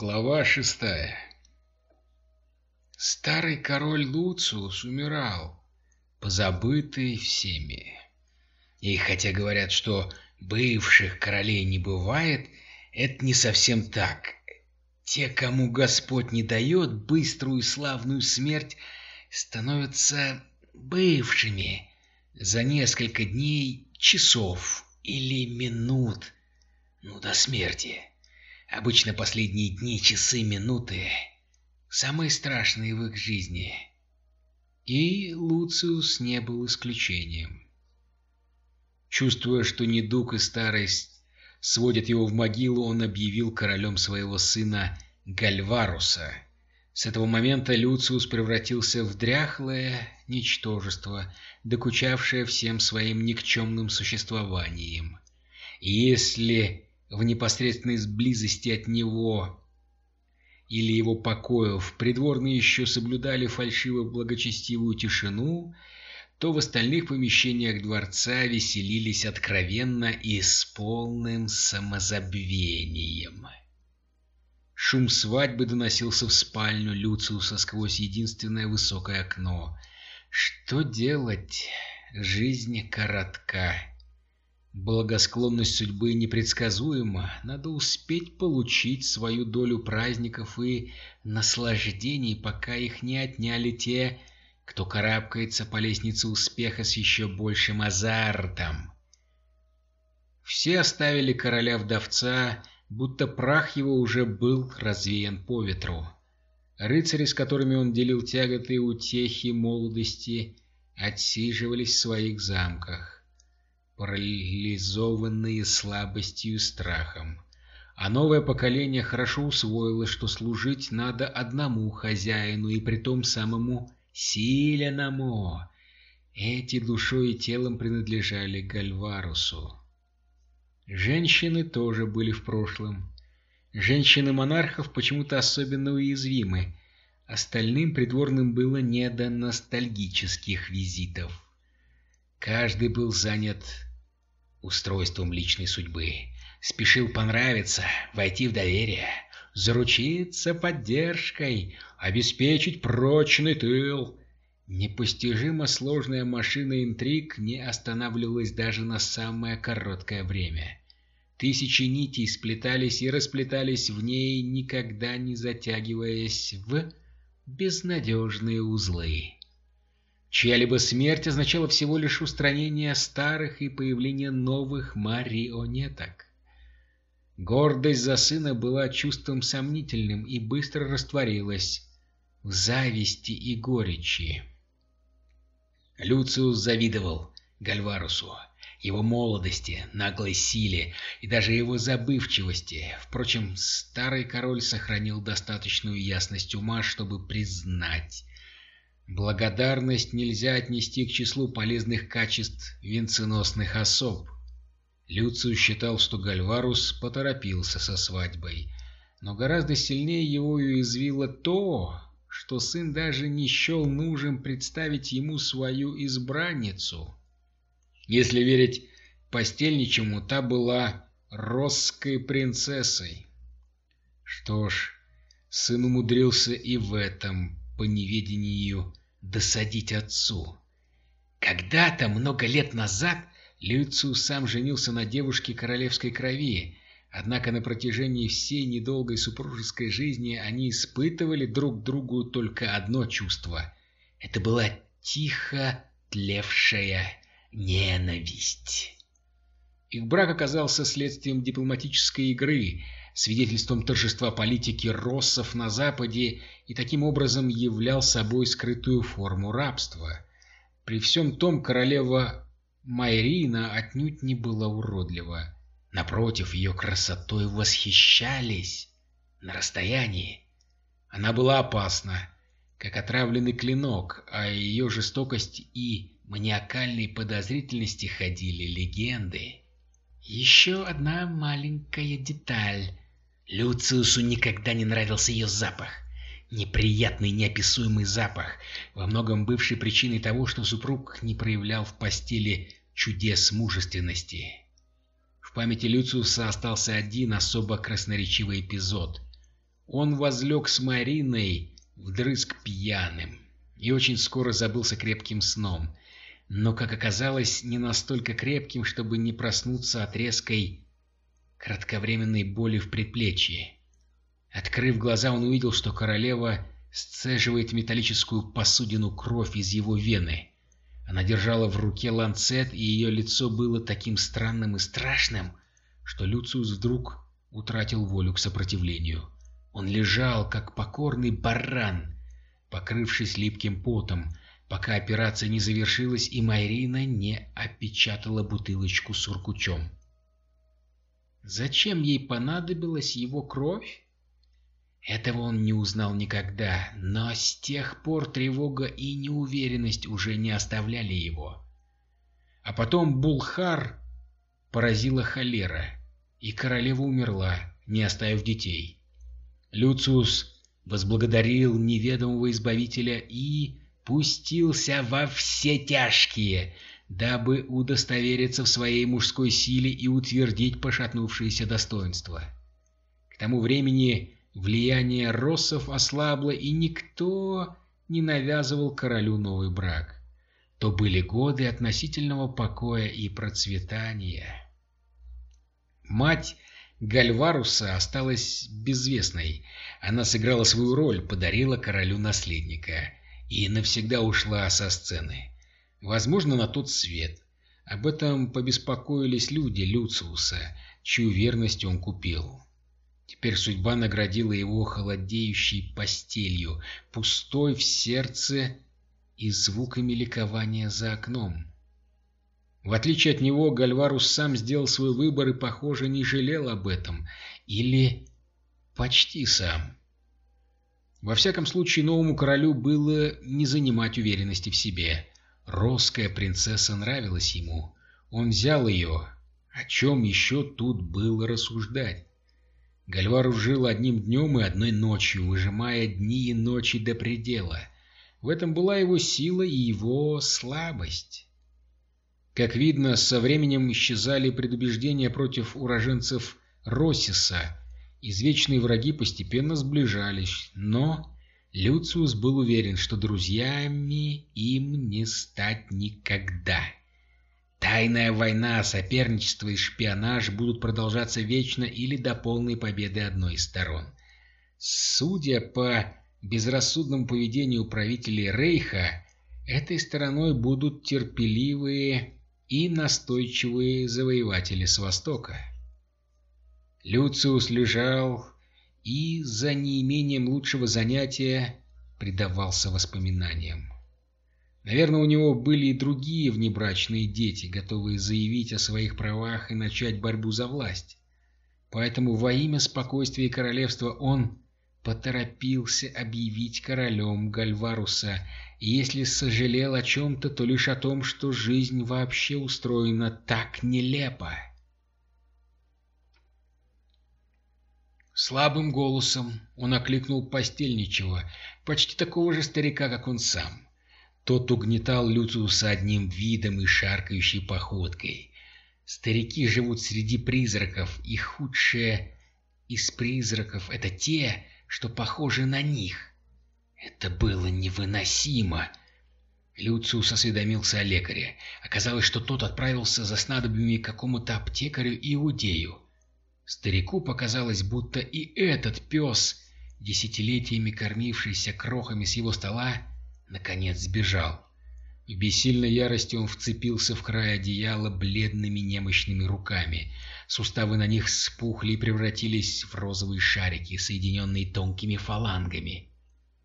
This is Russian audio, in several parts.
Глава шестая Старый король Луциус умирал, позабытый всеми. И хотя говорят, что бывших королей не бывает, это не совсем так. Те, кому Господь не дает быструю и славную смерть, становятся бывшими за несколько дней, часов или минут, ну, до смерти. Обычно последние дни, часы, минуты самые страшные в их жизни. И Луциус не был исключением. Чувствуя, что недуг и старость сводят его в могилу, он объявил королем своего сына Гальваруса. С этого момента Люциус превратился в дряхлое ничтожество, докучавшее всем своим никчемным существованием. И если в непосредственной близости от него или его покоев придворные еще соблюдали фальшиво-благочестивую тишину, то в остальных помещениях дворца веселились откровенно и с полным самозабвением. Шум свадьбы доносился в спальню Люциуса сквозь единственное высокое окно. Что делать? Жизнь коротка. Благосклонность судьбы непредсказуема, надо успеть получить свою долю праздников и наслаждений, пока их не отняли те, кто карабкается по лестнице успеха с еще большим азартом. Все оставили короля-вдовца, будто прах его уже был развеян по ветру. Рыцари, с которыми он делил тяготы и утехи молодости, отсиживались в своих замках парализованные слабостью и страхом. А новое поколение хорошо усвоило, что служить надо одному хозяину и притом самому сильному. Эти душой и телом принадлежали Гальварусу. Женщины тоже были в прошлом. Женщины монархов почему-то особенно уязвимы. Остальным придворным было не до ностальгических визитов. Каждый был занят устройством личной судьбы. Спешил понравиться, войти в доверие, заручиться поддержкой, обеспечить прочный тыл. Непостижимо сложная машина интриг не останавливалась даже на самое короткое время. Тысячи нитей сплетались и расплетались в ней, никогда не затягиваясь в безнадежные узлы. Чья-либо смерть означала всего лишь устранение старых и появление новых марионеток. Гордость за сына была чувством сомнительным и быстро растворилась в зависти и горечи. Люциус завидовал Гальварусу, его молодости, наглой силе и даже его забывчивости. Впрочем, старый король сохранил достаточную ясность ума, чтобы признать, Благодарность нельзя отнести к числу полезных качеств венценосных особ. Люциус считал, что Гальварус поторопился со свадьбой, но гораздо сильнее его уязвило то, что сын даже не счел нужным представить ему свою избранницу. Если верить постельничему, та была росской принцессой. Что ж, сын умудрился и в этом по неведению досадить отцу. Когда-то, много лет назад, Люциус сам женился на девушке королевской крови, однако на протяжении всей недолгой супружеской жизни они испытывали друг другу только одно чувство. Это была тихо тлевшая ненависть. Их брак оказался следствием дипломатической игры, свидетельством торжества политики россов на Западе и таким образом являл собой скрытую форму рабства. При всем том королева Майрина отнюдь не была уродлива. Напротив, ее красотой восхищались на расстоянии. Она была опасна, как отравленный клинок, а ее жестокость и маниакальной подозрительности ходили легенды. Еще одна маленькая деталь. Люциусу никогда не нравился ее запах. Неприятный, неописуемый запах, во многом бывший причиной того, что супруг не проявлял в постели чудес мужественности. В памяти Люциуса остался один особо красноречивый эпизод. он возлег с Мариной вдрызг пьяным и очень скоро забылся крепким сном, но, как оказалось, не настолько крепким, чтобы не проснуться от резкой кратковременной боли в предплечье. Открыв глаза, он увидел, что королева сцеживает металлическую посудину кровь из его вены. Она держала в руке ланцет, и ее лицо было таким странным и страшным, что Люциус вдруг утратил волю к сопротивлению. Он лежал, как покорный баран, покрывшись липким потом, пока операция не завершилась и Майрина не опечатала бутылочку с уркучом. Зачем ей понадобилась его кровь? Этого он не узнал никогда, но с тех пор тревога и неуверенность уже не оставляли его. А потом Булхар поразила холера, и королева умерла, не оставив детей. Люциус возблагодарил неведомого избавителя и пустился во все тяжкие, дабы удостовериться в своей мужской силе и утвердить пошатнувшееся достоинство. К тому времени влияние россов ослабло, и никто не навязывал королю новый брак. То были годы относительного покоя и процветания. Мать Гальваруса осталась безвестной. Она сыграла свою роль, подарила королю наследника и навсегда ушла со сцены. Возможно, на тот свет. Об этом побеспокоились люди Люциуса, чью верность он купил. Теперь судьба наградила его холодеющей постелью, пустой в сердце и звуками ликования за окном. В отличие от него, Гальварус сам сделал свой выбор и, похоже, не жалел об этом. Или почти сам. Во всяком случае, новому королю было не занимать уверенности в себе. Росская принцесса нравилась ему. Он взял ее. О чем еще тут было рассуждать? Гальварус жил одним днем и одной ночью, выжимая дни и ночи до предела. В этом была его сила и его слабость. Как видно, со временем исчезали предубеждения против уроженцев Россиса. Извечные враги постепенно сближались, но Люциус был уверен, что друзьями им не стать никогда. Тайная война, соперничество и шпионаж будут продолжаться вечно или до полной победы одной из сторон. Судя по безрассудному поведению правителей Рейха, этой стороной будут терпеливые и настойчивые завоеватели с востока. Люциус лежал и за неимением лучшего занятия предавался воспоминаниям. Наверное, у него были и другие внебрачные дети, готовые заявить о своих правах и начать борьбу за власть. Поэтому во имя спокойствия королевства он поторопился объявить королем Гальваруса и если сожалел о чем-то, то лишь о том, что жизнь вообще устроена так нелепо. Слабым голосом он окликнул постельничего, почти такого же старика, как он сам. Тот угнетал Люциуса одним видом и шаркающей походкой. Старики живут среди призраков, и худшее из призраков — это те, что похожи на них. Это было невыносимо. Люциус осведомился о лекаре. Оказалось, что тот отправился за снадобьями к какому-то аптекарю-иудею. Старику показалось, будто и этот пес, десятилетиями кормившийся крохами с его стола, наконец сбежал. В бессильной ярости он вцепился в край одеяла бледными немощными руками. Суставы на них спухли и превратились в розовые шарики, соединенные тонкими фалангами.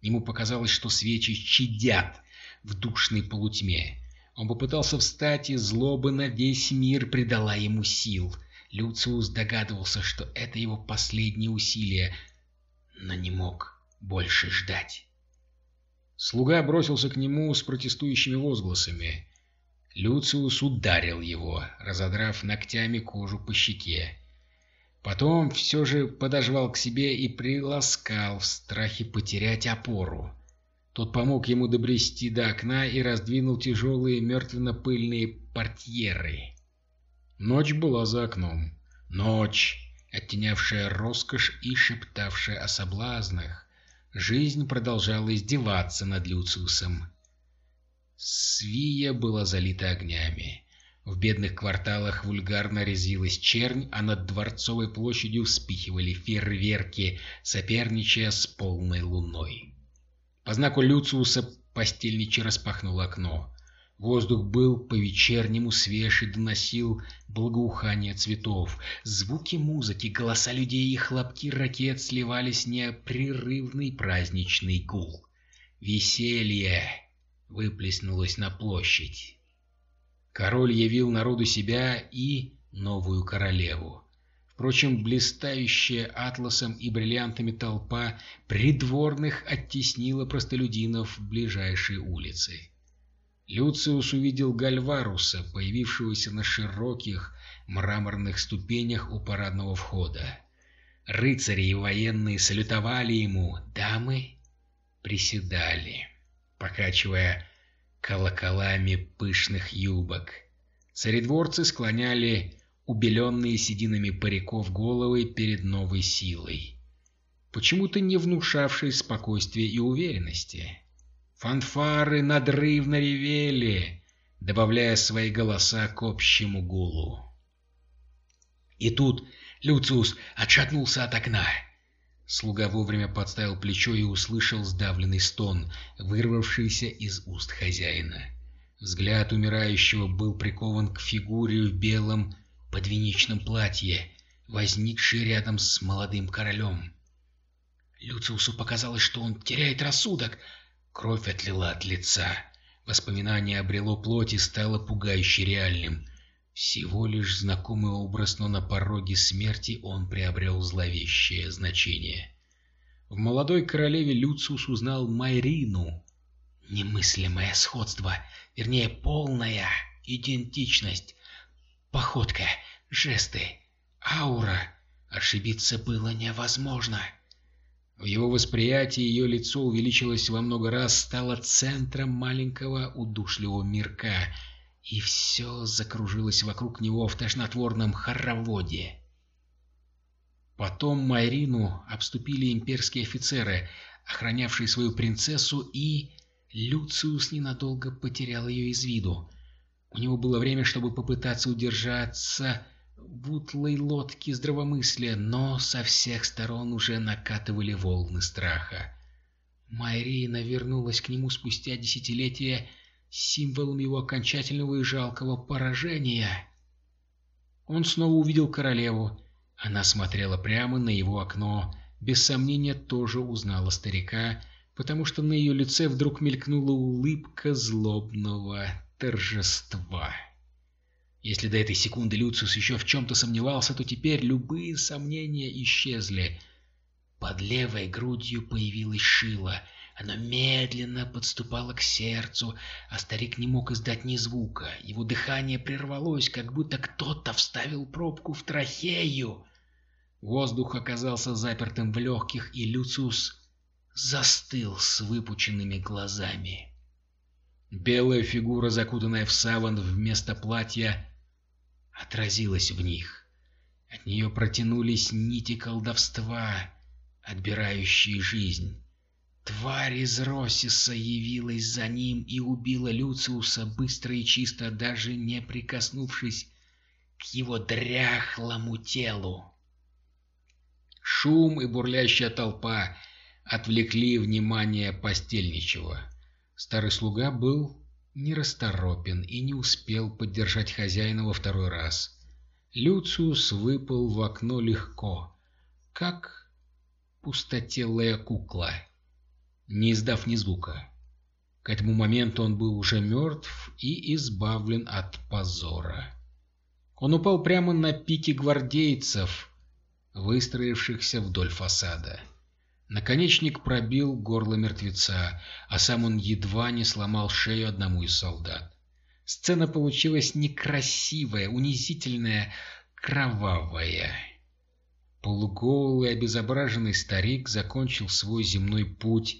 Ему показалось, что свечи чадят в душной полутьме. Он попытался встать, и злоба на весь мир придала ему сил. Люциус догадывался, что это его последнее усилие, но не мог больше ждать. Слуга бросился к нему с протестующими возгласами. Люциус ударил его, разодрав ногтями кожу по щеке. Потом все же подожвал к себе и приласкал в страхе потерять опору. Тот помог ему добрести до окна и раздвинул тяжелые мертвенно-пыльные портьеры. Ночь была за окном. Ночь, оттенявшая роскошь и шептавшая о соблазнах, жизнь продолжала издеваться над Люциусом. Свия была залита огнями. В бедных кварталах вульгарно резилась чернь, а над Дворцовой площадью вспихивали фейерверки, соперничая с полной луной. По знаку Люциуса постельничий распахнул окно. Воздух был по-вечернему свеж и доносил благоухание цветов. Звуки музыки, голоса людей и хлопки ракет сливались в непрерывный праздничный гул. Веселье выплеснулось на площадь. Король явил народу себя и новую королеву. Впрочем, блистающая атласом и бриллиантами толпа придворных оттеснила простолюдинов в ближайшие улицы. Люциус увидел Гальваруса, появившегося на широких мраморных ступенях у парадного входа. Рыцари и военные салютовали ему, дамы приседали, покачивая колоколами пышных юбок. Царедворцы склоняли убеленные сединами париков головы перед новой силой, почему-то не внушавшей спокойствия и уверенности. Фанфары надрывно ревели, добавляя свои голоса к общему гулу. И тут Люциус отшатнулся от окна. Слуга вовремя подставил плечо и услышал сдавленный стон, вырвавшийся из уст хозяина. Взгляд умирающего был прикован к фигуре в белом подвенечном платье, возникшей рядом с молодым королем. Люциусу показалось, что он теряет рассудок, Кровь отлила от лица. Воспоминание обрело плоть и стало пугающе реальным. Всего лишь знакомый образ, но на пороге смерти он приобрел зловещее значение. В молодой королеве Люциус узнал Майрину. Немыслимое сходство, вернее, полная идентичность. Походка, жесты, аура. Ошибиться было невозможно. В его восприятии ее лицо увеличилось во много раз, стало центром маленького удушливого мирка, и все закружилось вокруг него в тошнотворном хороводе. Потом Майрину обступили имперские офицеры, охранявшие свою принцессу, и Люциус ненадолго потерял ее из виду. У него было время, чтобы попытаться удержаться в утлой лодке здравомыслия, но со всех сторон уже накатывали волны страха. Майрина вернулась к нему спустя десятилетия символом его окончательного и жалкого поражения. Он снова увидел королеву. Она смотрела прямо на его окно, без сомнения тоже узнала старика, потому что на ее лице вдруг мелькнула улыбка злобного торжества. Если до этой секунды Люциус еще в чем-то сомневался, то теперь любые сомнения исчезли. Под левой грудью появилась шила. Она медленно подступала к сердцу, а старик не мог издать ни звука. Его дыхание прервалось, как будто кто-то вставил пробку в трахею. Воздух оказался запертым в легких, и Люциус застыл с выпученными глазами. Белая фигура, закутанная в саван вместо платья, отразилась в них. От нее протянулись нити колдовства, отбирающие жизнь. Тварь из Росиса явилась за ним и убила Люциуса быстро и чисто, даже не прикоснувшись к его дряхлому телу. Шум и бурлящая толпа отвлекли внимание постельничего. Старый слуга был нерасторопен и не успел поддержать хозяина во второй раз. Люциус выпал в окно легко, как пустотелая кукла, не издав ни звука. К этому моменту он был уже мертв и избавлен от позора. Он упал прямо на пике гвардейцев, выстроившихся вдоль фасада. Наконечник пробил горло мертвеца, а сам он едва не сломал шею одному из солдат. Сцена получилась некрасивая, унизительная, кровавая. Полуголый, обезображенный старик закончил свой земной путь,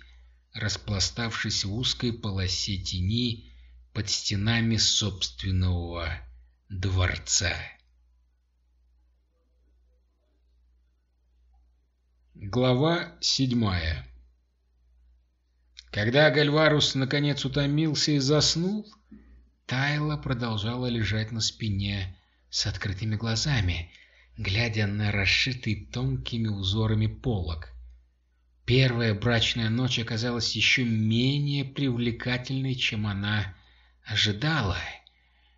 распластавшись в узкой полосе тени под стенами собственного дворца. Глава седьмая Когда Гальварус наконец утомился и заснул, Тайла продолжала лежать на спине с открытыми глазами, глядя на расшитый тонкими узорами полог. Первая брачная ночь оказалась еще менее привлекательной, чем она ожидала.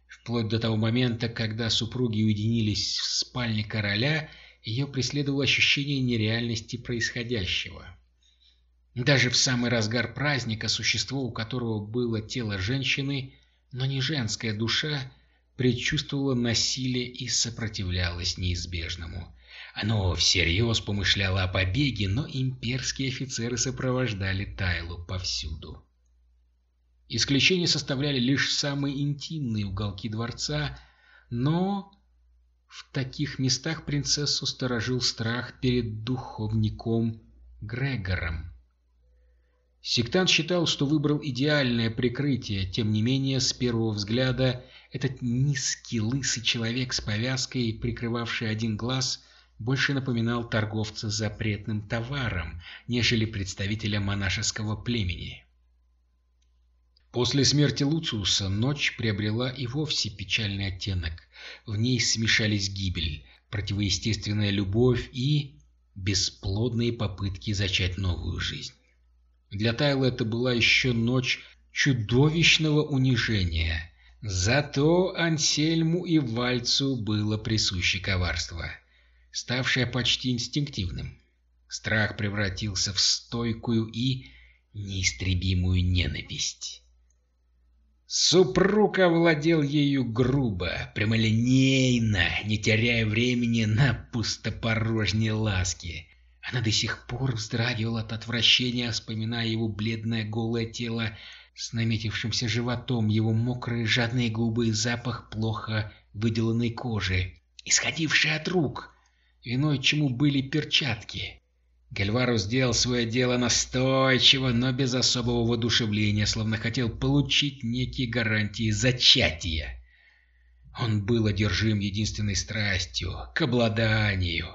Вплоть до того момента, когда супруги уединились в спальне короля, ее преследовало ощущение нереальности происходящего. Даже в самый разгар праздника существо, у которого было тело женщины, но не женская душа, предчувствовало насилие и сопротивлялось неизбежному. Оно всерьез помышляло о побеге, но имперские офицеры сопровождали Тайлу повсюду. Исключение составляли лишь самые интимные уголки дворца, но в таких местах принцессу сторожил страх перед духовником Грегором. Сектант считал, что выбрал идеальное прикрытие, тем не менее, с первого взгляда этот низкий лысый человек с повязкой, прикрывавший один глаз, больше напоминал торговца запретным товаром, нежели представителя монашеского племени. После смерти Луциуса ночь приобрела и вовсе печальный оттенок. В ней смешались гибель, противоестественная любовь и бесплодные попытки зачать новую жизнь. Для Тайла это была еще ночь чудовищного унижения. Зато Ансельму и Вальцу было присуще коварство, ставшее почти инстинктивным. Страх превратился в стойкую и неистребимую ненависть. Супруг овладел ею грубо, прямолинейно, не теряя времени на пустопорожние ласки. Она до сих пор вздрагивала от отвращения, вспоминая его бледное голое тело с наметившимся животом, его мокрые жадные губы и запах плохо выделанной кожи, исходивший от рук, виной чему были перчатки. Гальвару сделал свое дело настойчиво, но без особого воодушевления, словно хотел получить некие гарантии зачатия. Он был одержим единственной страстью — к обладанию.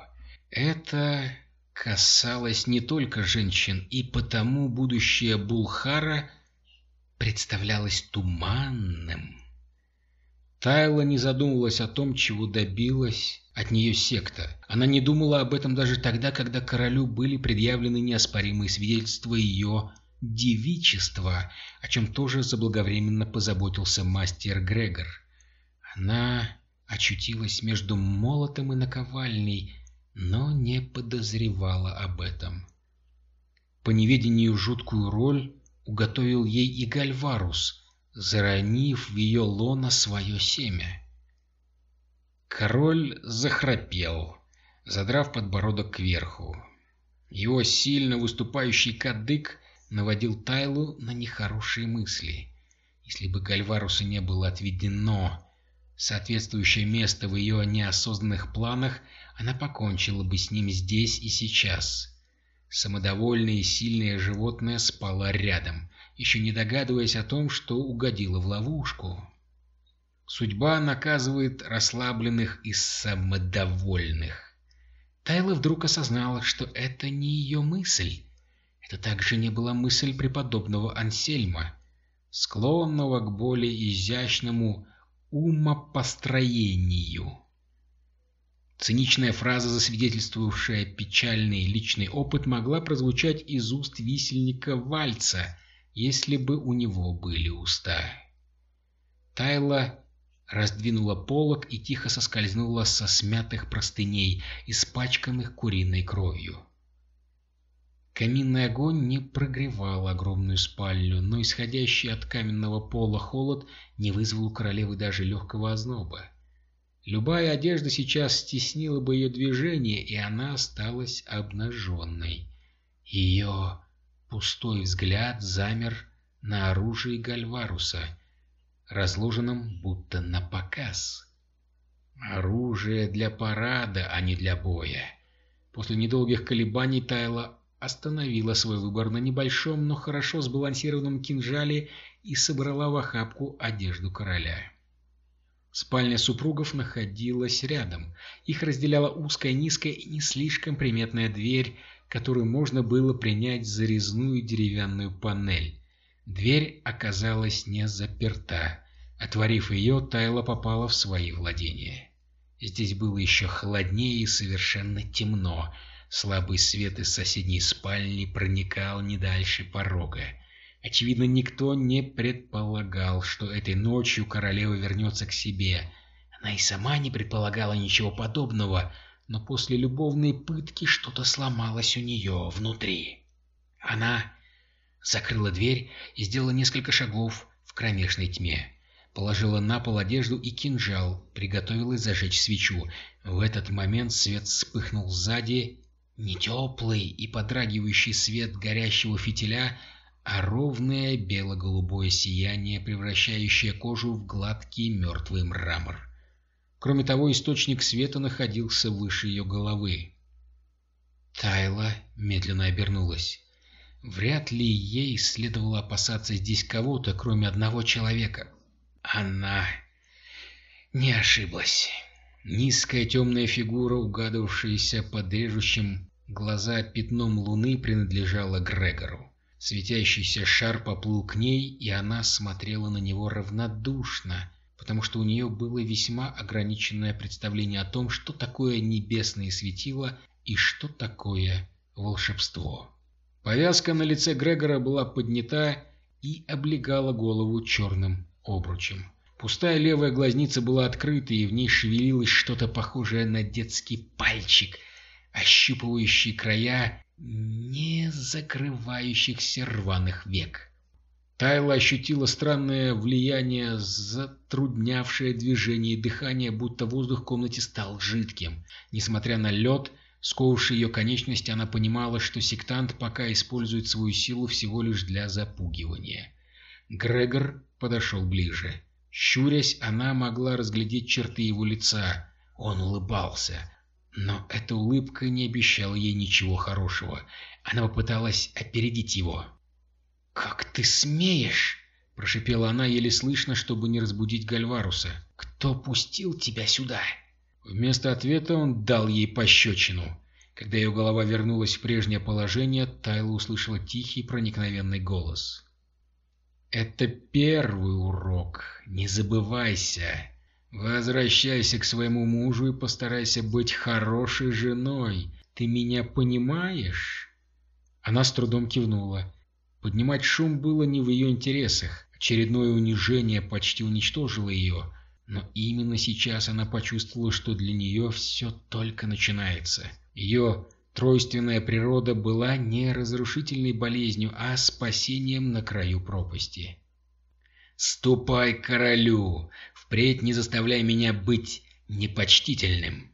Это касалось не только женщин, и потому будущее Булхара представлялось туманным. Тайла не задумывалась о том, чего добилась от нее секта. Она не думала об этом даже тогда, когда королю были предъявлены неоспоримые свидетельства ее девичества, о чем тоже заблаговременно позаботился мастер Грегор. Она очутилась между молотом и наковальней, но не подозревала об этом. По неведению жуткую роль уготовил ей и Гальварус, заронив в ее лоно свое семя. Король захрапел, задрав подбородок кверху. Его сильно выступающий кадык наводил Тайлу на нехорошие мысли. Если бы Гальварусу не было отведено соответствующее место в ее неосознанных планах, она покончила бы с ним здесь и сейчас. Самодовольное и сильное животное спало рядом, еще не догадываясь о том, что угодило в ловушку. Судьба наказывает расслабленных и самодовольных. Тайла вдруг осознала, что это не ее мысль. Это также не была мысль преподобного Ансельма, склонного к более изящному умопостроению. Циничная фраза, засвидетельствовавшая печальный личный опыт, могла прозвучать из уст висельника Вальца, если бы у него были уста. Тайла раздвинула полог и тихо соскользнула со смятых простыней, испачканных куриной кровью. Каминный огонь не прогревал огромную спальню, но исходящий от каменного пола холод не вызвал у королевы даже легкого озноба. Любая одежда сейчас стеснила бы ее движение, и она осталась обнаженной. Ее пустой взгляд замер на оружии Гальваруса — разложенном будто на показ. Оружие для парада, а не для боя. После недолгих колебаний Тайла остановила свой выбор на небольшом, но хорошо сбалансированном кинжале и собрала в охапку одежду короля. Спальня супругов находилась рядом. Их разделяла узкая, низкая и не слишком приметная дверь, которую можно было принять за резную деревянную панель. Дверь оказалась не заперта. Отворив ее, Тайла попала в свои владения. Здесь было еще холоднее и совершенно темно. Слабый свет из соседней спальни проникал не дальше порога. Очевидно, никто не предполагал, что этой ночью королева вернется к себе. Она и сама не предполагала ничего подобного, но после любовной пытки что-то сломалось у нее внутри. Она закрыла дверь и сделала несколько шагов в кромешной тьме. Положила на пол одежду и кинжал, приготовилась зажечь свечу. В этот момент свет вспыхнул сзади, не теплый и подрагивающий свет горящего фитиля, а ровное бело-голубое сияние, превращающее кожу в гладкий мертвый мрамор. Кроме того, источник света находился выше ее головы. Тайла медленно обернулась. Вряд ли ей следовало опасаться здесь кого-то, кроме одного человека. Она не ошиблась. Низкая темная фигура, угадывавшаяся под режущим глаза пятном луны, принадлежала Грегору. Светящийся шар поплыл к ней, и она смотрела на него равнодушно, потому что у нее было весьма ограниченное представление о том, что такое небесное светило и что такое волшебство. Повязка на лице Грегора была поднята и облегала голову черным обручем. Пустая левая глазница была открыта, и в ней шевелилось что-то похожее на детский пальчик, ощупывающий края не закрывающихся рваных век. Тайла ощутила странное влияние, затруднявшее движение и дыхание, будто воздух в комнате стал жидким. Несмотря на лед, сковавший ее конечности, она понимала, что сектант пока использует свою силу всего лишь для запугивания. Грегор подошел ближе. Щурясь, она могла разглядеть черты его лица. Он улыбался. Но эта улыбка не обещала ей ничего хорошего. Она попыталась опередить его. «Как ты смеешь?» – прошипела она еле слышно, чтобы не разбудить Гальваруса. «Кто пустил тебя сюда?» Вместо ответа он дал ей пощечину. Когда ее голова вернулась в прежнее положение, Тайла услышала тихий проникновенный голос. «Это первый урок. Не забывайся. Возвращайся к своему мужу и постарайся быть хорошей женой. Ты меня понимаешь?» Она с трудом кивнула. Поднимать шум было не в ее интересах. Очередное унижение почти уничтожило ее. Но именно сейчас она почувствовала, что для нее все только начинается. Ее тройственная природа была не разрушительной болезнью, а спасением на краю пропасти. «Ступай королю! Впредь не заставляй меня быть непочтительным!»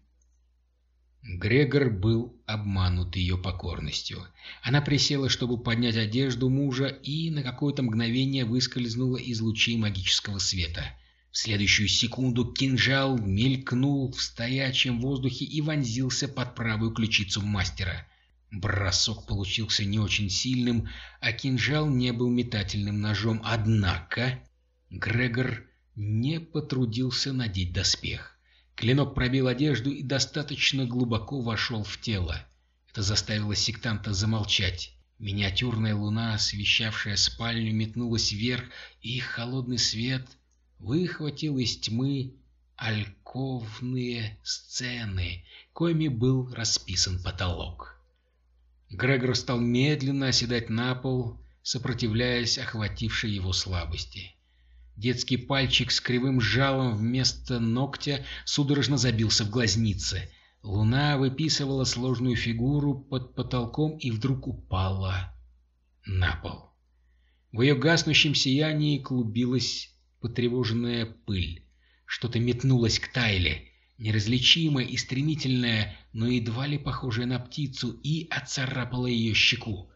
Грегор был обманут ее покорностью. Она присела, чтобы поднять одежду мужа, и на какое-то мгновение выскользнула из лучей магического света. В следующую секунду кинжал мелькнул в стоячем воздухе и вонзился под правую ключицу мастера. Бросок получился не очень сильным, а кинжал не был метательным ножом, однако Грегор не потрудился надеть доспех. Клинок пробил одежду и достаточно глубоко вошел в тело. Это заставило сектанта замолчать. Миниатюрная луна, освещавшая спальню, метнулась вверх, и холодный свет выхватил из тьмы альковные сцены, коими был расписан потолок. Грегор стал медленно оседать на пол, сопротивляясь охватившей его слабости. Детский пальчик с кривым жалом вместо ногтя судорожно забился в глазнице. Луна выписывала сложную фигуру под потолком и вдруг упала на пол. В ее гаснущем сиянии клубилась потревоженная пыль. Что-то метнулось к Тайле, неразличимое и стремительное, но едва ли похожее на птицу, и отцарапало ее щеку.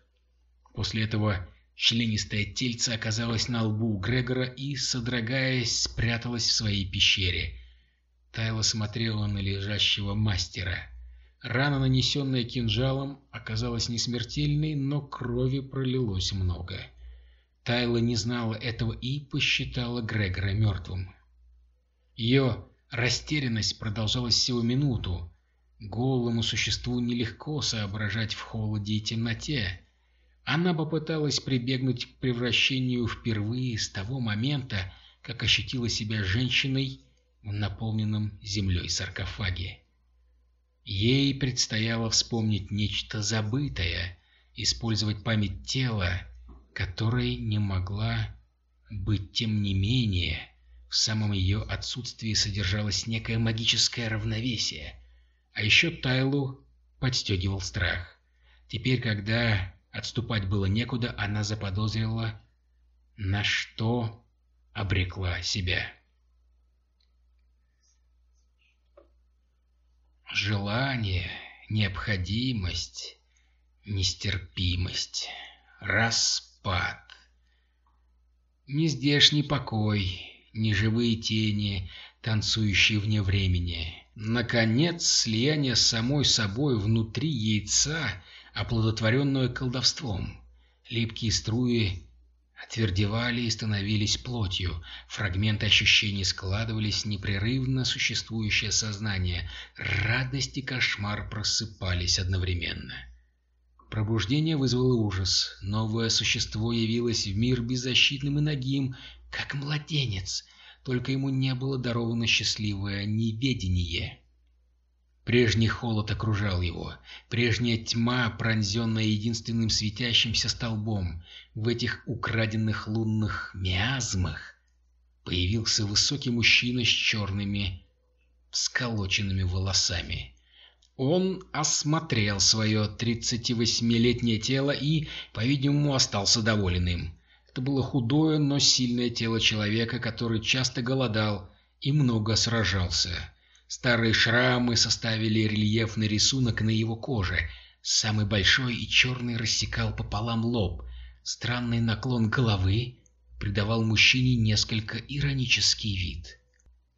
После этого Членистое тельце оказалось на лбу Грегора и, содрогаясь, спряталось в своей пещере. Тайла смотрела на лежащего мастера. Рана, нанесенная кинжалом, оказалась несмертельной, но крови пролилось много. Тайла не знала этого и посчитала Грегора мертвым. Ее растерянность продолжалась всего минуту, Голому существу нелегко соображать в холоде и темноте. Она попыталась прибегнуть к превращению впервые с того момента, как ощутила себя женщиной в наполненном землей саркофаге. Ей предстояло вспомнить нечто забытое, использовать память тела, которой не могла быть тем не менее. В самом ее отсутствии содержалось некое магическое равновесие. А еще Тайлу подстегивал страх. Теперь, когда отступать было некуда, она заподозрила, на что обрекла себя. Желание, необходимость, нестерпимость, распад. Нездешний покой, неживые тени, танцующие вне времени. Наконец, слияние с самой собой внутри яйца, оплодотворенное колдовством. Липкие струи отвердевали и становились плотью, фрагменты ощущений складывались в непрерывно существующее сознание, радость и кошмар просыпались одновременно. Пробуждение вызвало ужас. Новое существо явилось в мир беззащитным и нагим, как младенец, только ему не было даровано счастливое неведение. Прежний холод окружал его, прежняя тьма, пронзенная единственным светящимся столбом. В этих украденных лунных миазмах появился высокий мужчина с черными всколоченными волосами. Он осмотрел свое 38-летнее тело и, по-видимому, остался доволен им. Это было худое, но сильное тело человека, который часто голодал и много сражался. Старые шрамы составили рельефный рисунок на его коже. Самый большой и черный рассекал пополам лоб. Странный наклон головы придавал мужчине несколько иронический вид.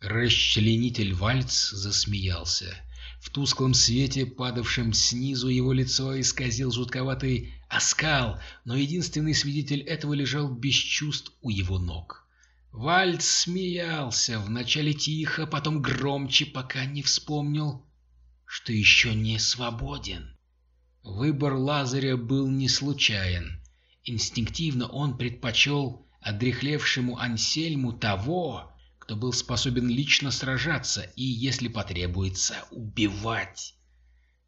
Расчленитель Вальц засмеялся. В тусклом свете, падавшем снизу, его лицо исказил жутковатый оскал, но единственный свидетель этого лежал без чувств у его ног. Вальц смеялся, вначале тихо, потом громче, пока не вспомнил, что еще не свободен. Выбор Лазаря был не случайен. Инстинктивно он предпочел одрехлевшему Ансельму того, кто был способен лично сражаться и, если потребуется, убивать.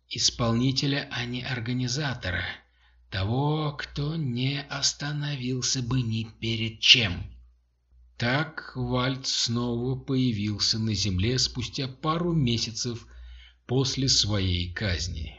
Исполнителя, а не организатора. Того, кто не остановился бы ни перед чем. Так Вальд снова появился на земле спустя пару месяцев после своей казни.